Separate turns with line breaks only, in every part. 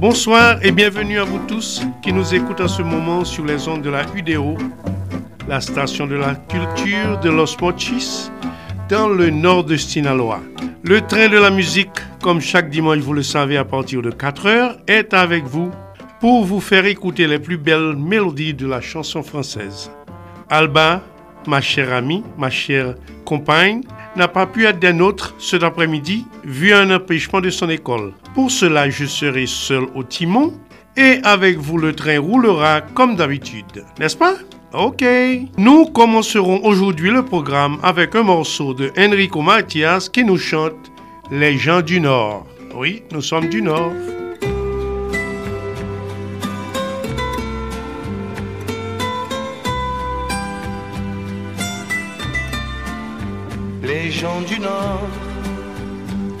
Bonsoir et bienvenue à vous tous qui nous écoutent en ce moment sur les ondes de la UDO, la station de la culture de Los Mochis, dans le nord de Sinaloa. Le train de la musique, comme chaque dimanche, vous le savez, à partir de 4 heures, est avec vous pour vous faire écouter les plus belles mélodies de la chanson française. Alba, ma chère amie, ma chère compagne, n'a pas pu être des nôtres cet après-midi, vu un empêchement de son école. Pour cela, je serai seul au timon et avec vous le train roulera comme d'habitude, n'est-ce pas? Ok. Nous commencerons aujourd'hui le programme avec un morceau de Enrico Matias qui nous chante Les gens du Nord. Oui, nous sommes du Nord.
Gens du Nord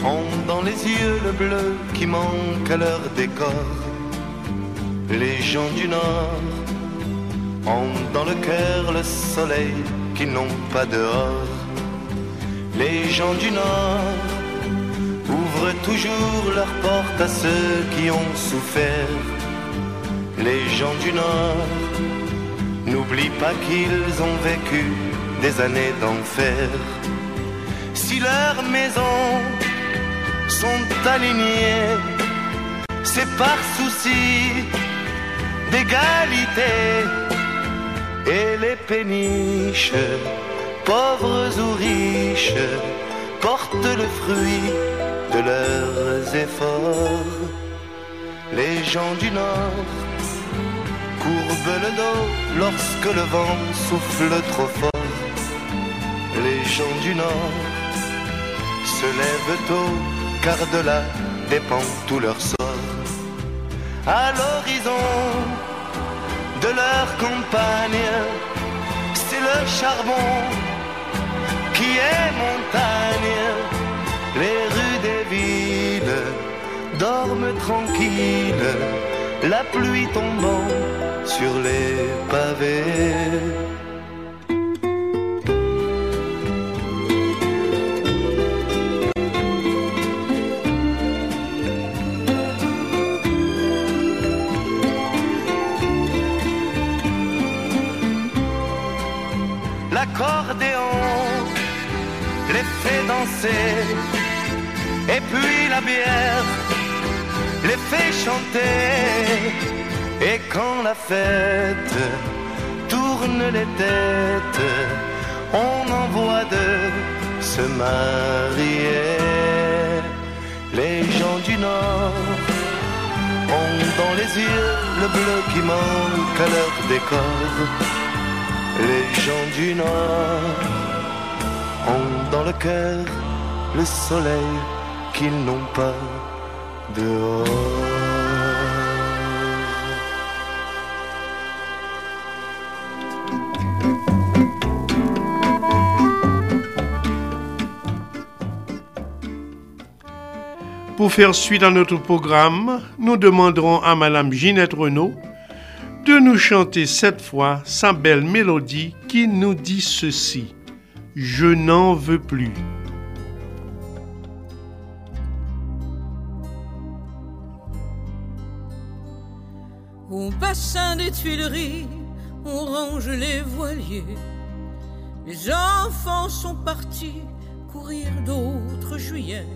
ont dans les yeux le bleu qui manque à leur décor. Les gens du Nord ont dans le cœur le soleil qu'ils n'ont pas dehors. Les gens du Nord ouvrent toujours leurs portes à ceux qui ont souffert. Les gens du Nord n'oublient pas qu'ils ont vécu des années d'enfer. Si leurs maisons sont alignées, c'est par souci d'égalité. Et les péniches, pauvres ou riches, portent le fruit de leurs efforts. Les gens du Nord courbent le dos lorsque le vent souffle trop fort. Les gens du Nord se lèvent tôt car de là dépend tout leur sort. À l'horizon de leur campagne, c'est le charbon qui est montagne. Les rues des villes dorment tranquilles, la pluie tombant sur les le bleu qui manque à leur décor. Les gens du Nord ont dans le cœur le soleil qu'ils n'ont pas dehors.
Pour faire suite à notre programme, nous demanderons à Madame Ginette Renault de nous chanter cette fois sa belle mélodie qui nous dit ceci. Je n'en veux plus.
Au bassin des Tuileries, on range les voiliers. Les enfants sont partis courir d'autres juillet.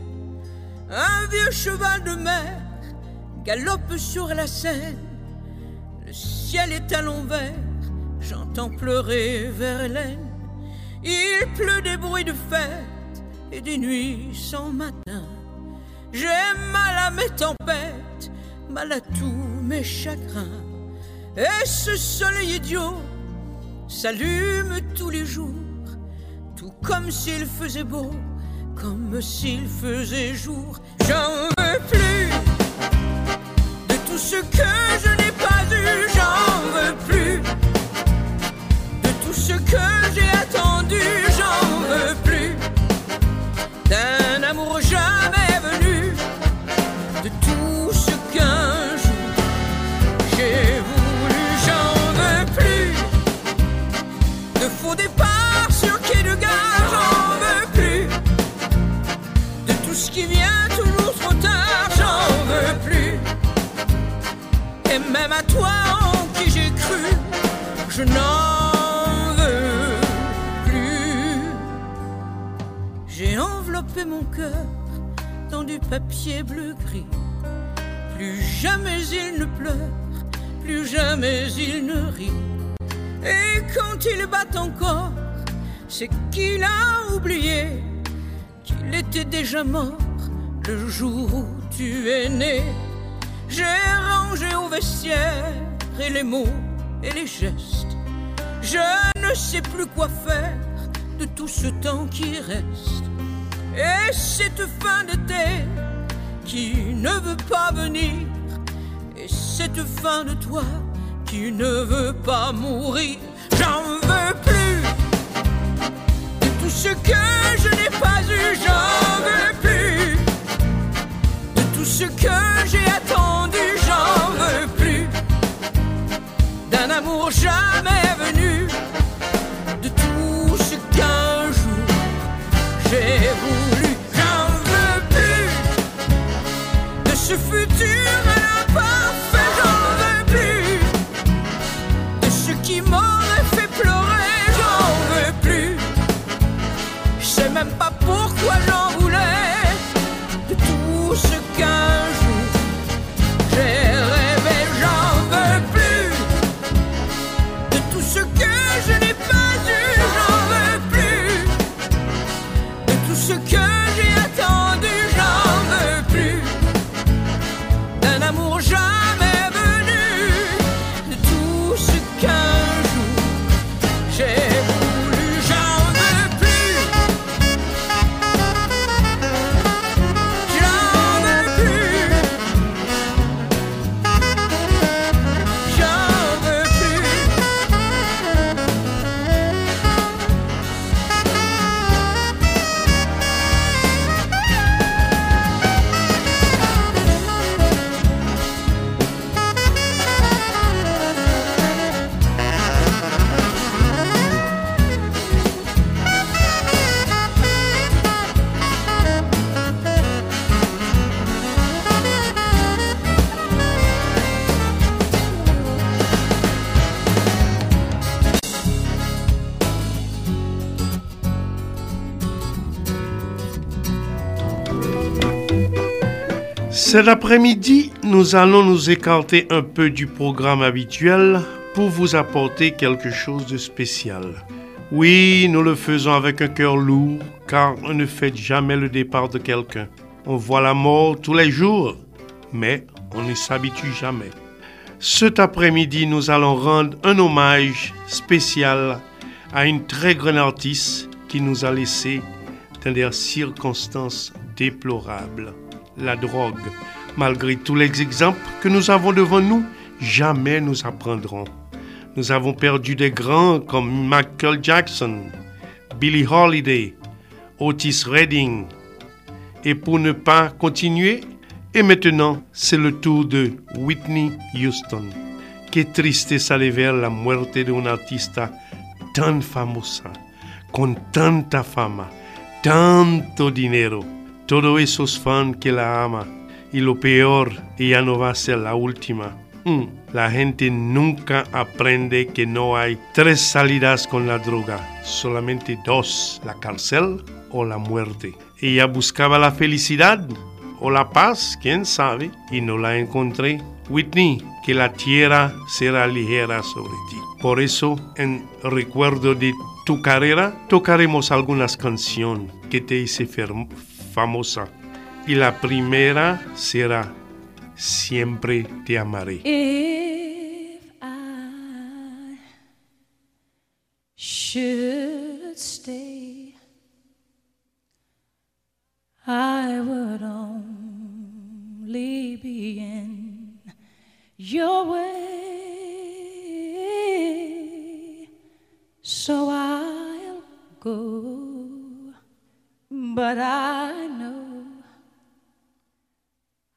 Un vieux cheval de mer galope sur la Seine. Le ciel est à l'envers, j'entends pleurer Verlaine. Il pleut des bruits de fête et des nuits sans matin. J'ai mal à mes tempêtes, mal à tous mes chagrins. Et ce soleil idiot s'allume tous les jours, tout comme s'il faisait beau, comme s'il faisait jour. J'en veux plus de tout ce que je n'ai pas eu, j'en veux plus. De tout ce que j'ai J'ai enveloppé mon cœur dans du papier bleu-gris. Plus jamais il ne pleure, plus jamais il ne rit. Et quand il bat encore, c'est qu'il a oublié qu'il était déjà mort le jour où tu es né. J'ai rangé au vestiaire et les mots et les gestes. Je ne sais plus quoi faire de tout ce temps qui reste. Et cette fin d'été qui ne veut pas venir. Et cette fin de toi qui ne veut pas mourir. J'en veux plus de tout ce que je n'ai pas eu. J'en veux plus de tout ce que j'ai attendu. J'en veux plus d'un amour jamais venu.
Après-midi, nous allons nous écarter un peu du programme habituel pour vous apporter quelque chose de spécial. Oui, nous le faisons avec un cœur lourd, car on ne fête jamais le départ de quelqu'un. On voit la mort tous les jours, mais on ne s'habitue jamais. Cet après-midi, nous allons rendre un hommage spécial à une très grande artiste qui nous a laissé dans des circonstances déplorables. La drogue. Malgré tous les exemples que nous avons devant nous, jamais nous apprendrons. Nous avons perdu des grands comme Michael Jackson, Billie Holiday, Otis Redding. Et pour ne pas continuer, et maintenant, c'est le tour de Whitney Houston. Qué tristeza de ver la muerte de una artista tan famosa, con tanta fama, tanto dinero, todos esos fans que la ama. Y lo peor, ella no va a ser la última. Mm, La gente nunca aprende que no hay tres salidas con la droga, solamente dos, la cárcel o la muerte. Ella buscaba la felicidad o la paz, quién sabe, y no la encontré. Whitney, que la tierra será ligera sobre ti. Por eso, en recuerdo de tu carrera, tocaremos algunas canciones que te hice famosa. Y la primera será, siempre te amaré.
If I should stay, I would only be in your way. So I'll go, but I know.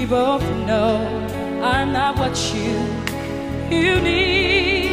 We both know I'm not what you you need.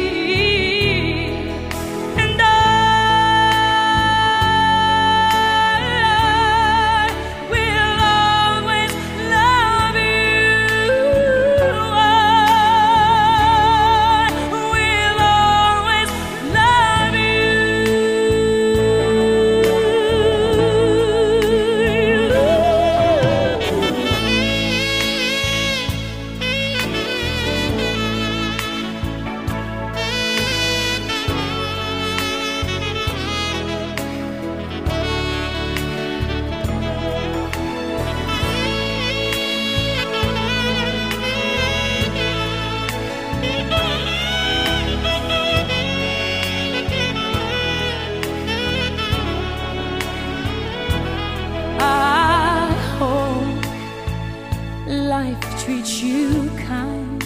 Treats you kind,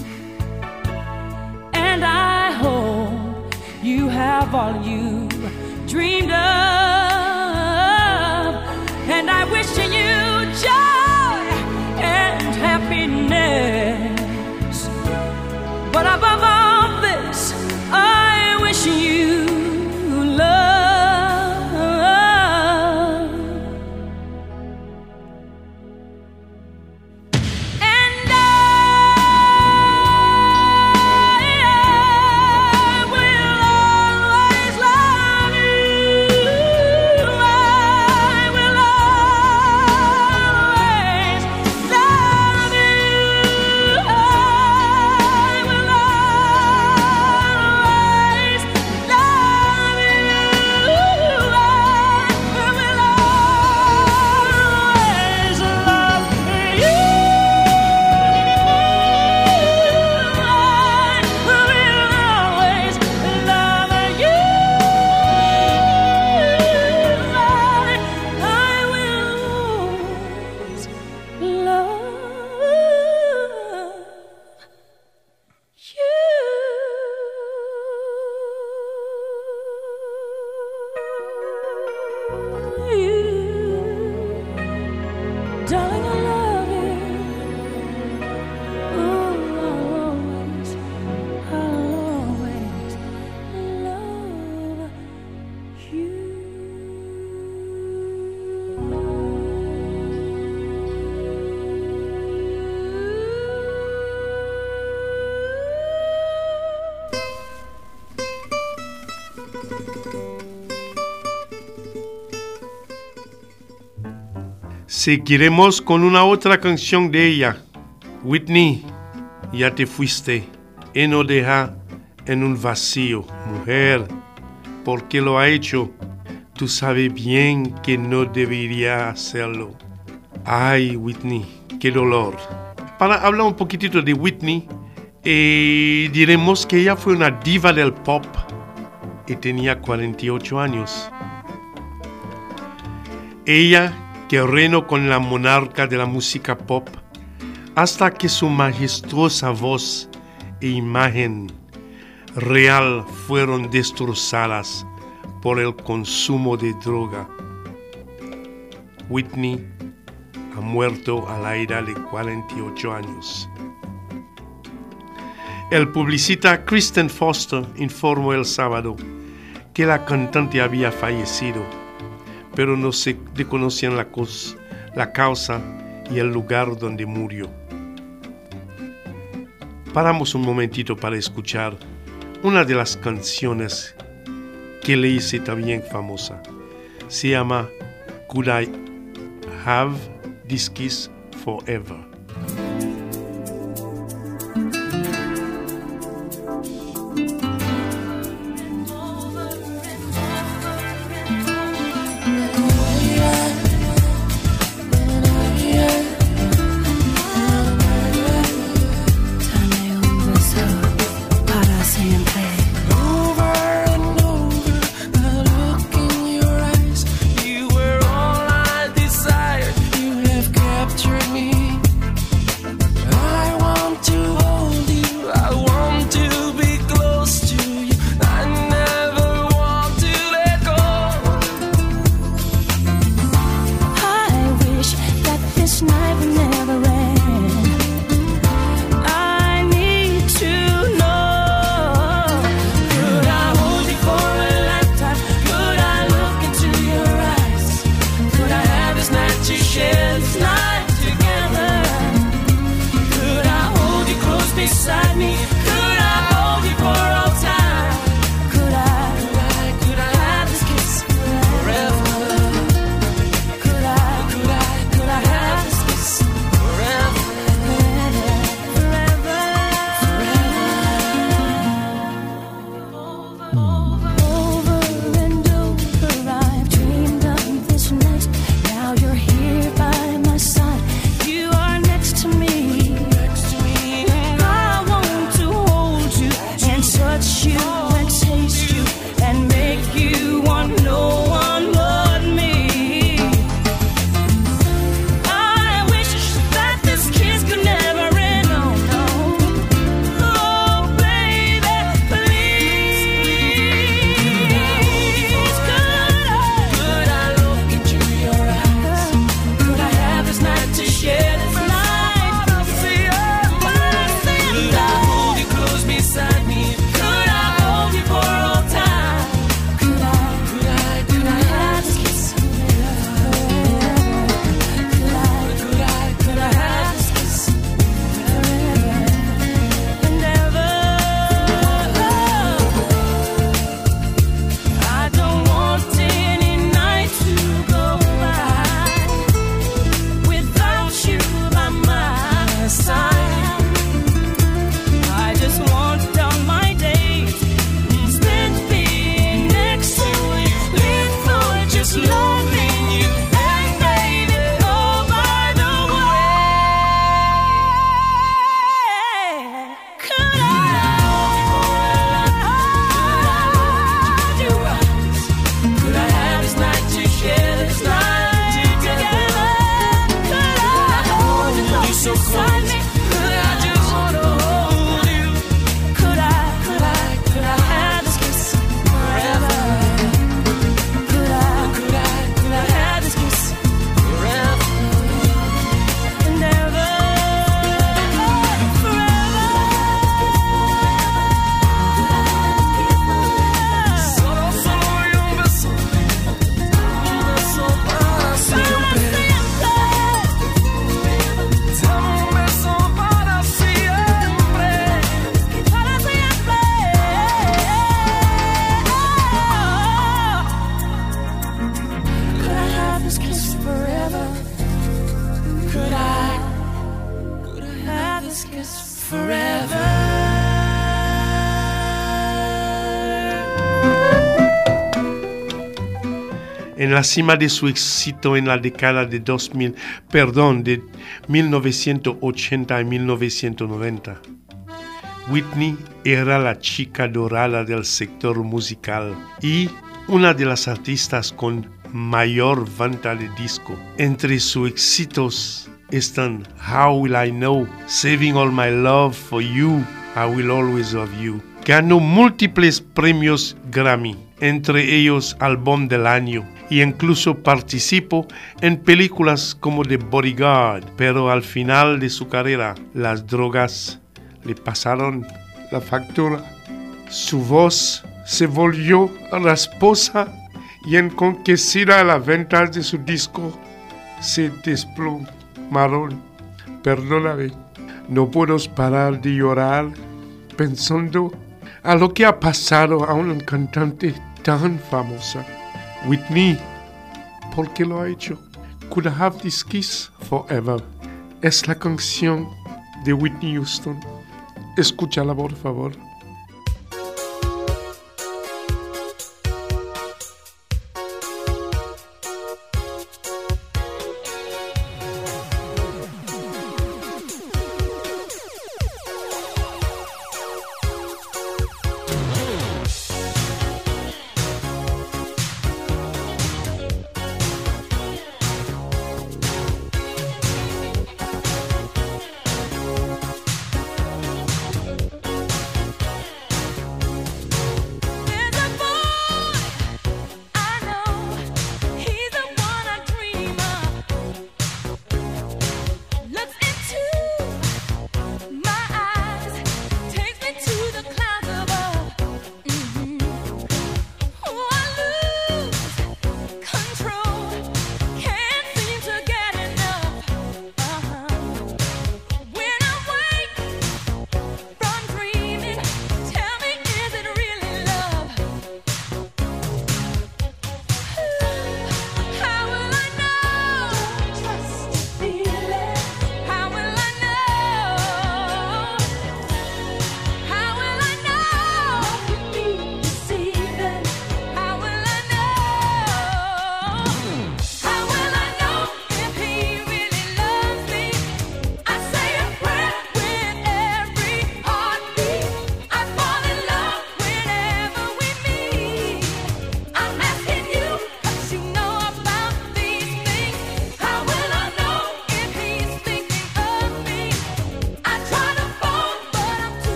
and I hope you have all you dreamed of,
Seguiremos con una otra canción de ella. Whitney, ya te fuiste y no deja en un vacío, mujer. ¿Por qué lo ha hecho? Tú sabes bien que no debería hacerlo. Ay, Whitney, qué dolor. Para hablar un poquitito de Whitney, eh, diremos que ella fue una diva del pop tenía 48 años. Ella que reinó con la monarca de la música pop hasta que su majestuosa voz e imagen real fueron destrozadas por el consumo de droga. Whitney ha muerto a la edad de 48 años.
El publicista Kristen Foster informó el sábado que la cantante había fallecido, pero no se desconocían la, la causa y el lugar donde murió. Paramos un momentito para escuchar una de las canciones que le hice también famosa. Se llama Could I Have This Kiss Forever? La cima de su éxito en la década de 2000, perdón, de 1980 y 1990. Whitney era la chica dorada del sector musical y una de las artistas con mayor venta de disco. Entre sus éxitos están How Will I Know, Saving All My Love for You, I Will Always Love You. Ganó múltiples premios Grammy, entre ellos Álbum del Año, y incluso participó en películas como The Bodyguard, pero al final de su carrera las drogas le pasaron la factura. Su voz se volvió a la esposa y enconquecida la venta de su disco se desplomaron. Perdóname, no puedo parar de llorar pensando a lo que ha pasado a una cantante tan famosa. Whitney, ¿por qué lo ha hecho? Could I have this kiss forever? Es la canción de Whitney Houston. Escúchala, por favor.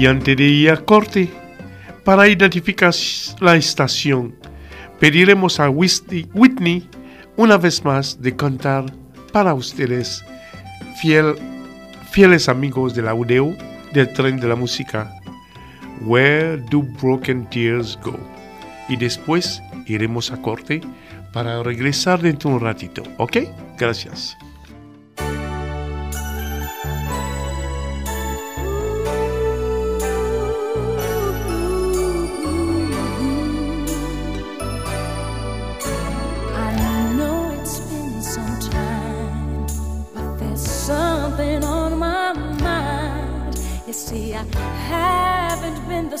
Y antes de ir a corte,
para identificar la estación, pediremos a Whitney una vez más de cantar para ustedes, fiel, fieles amigos de la UDEO, del tren de la música, Where Do Broken Tears Go? Y después iremos a corte para regresar dentro de un ratito, ¿ok? Gracias.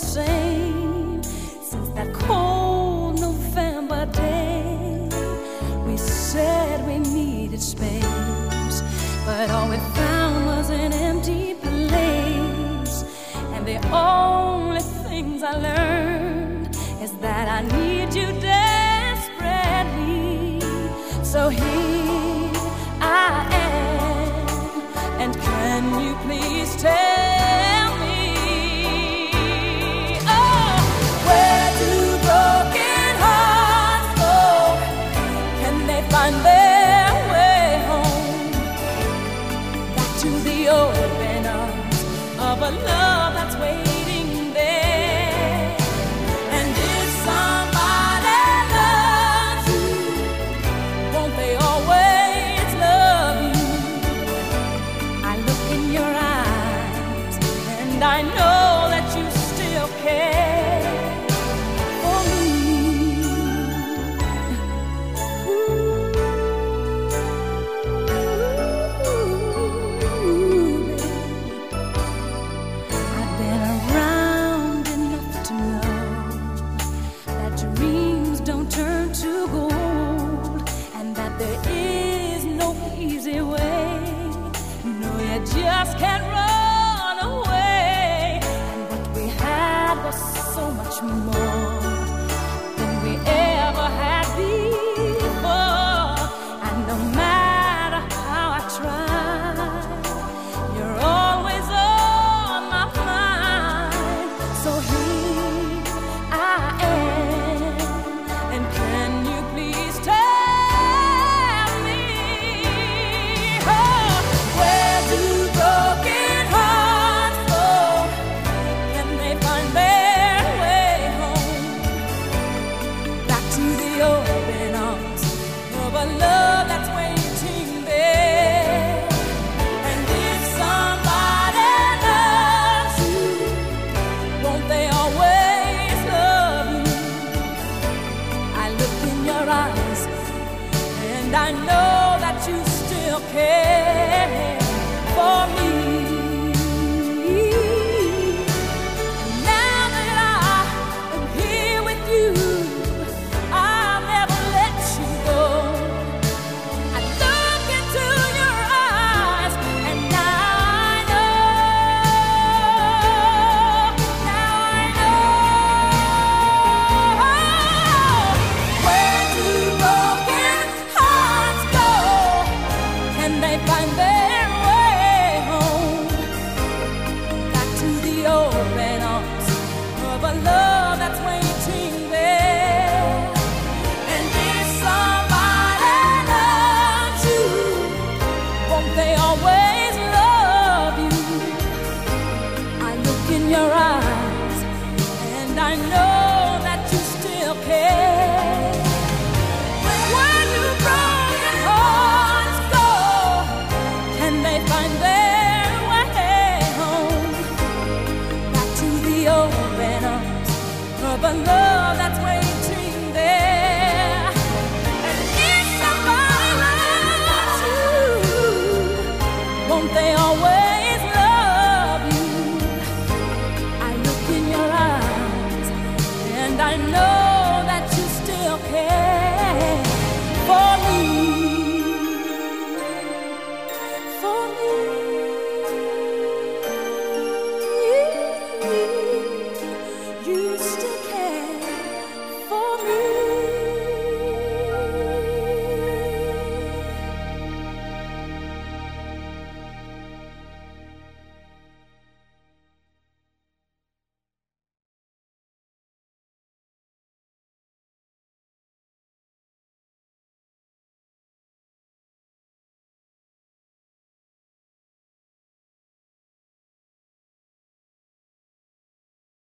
same.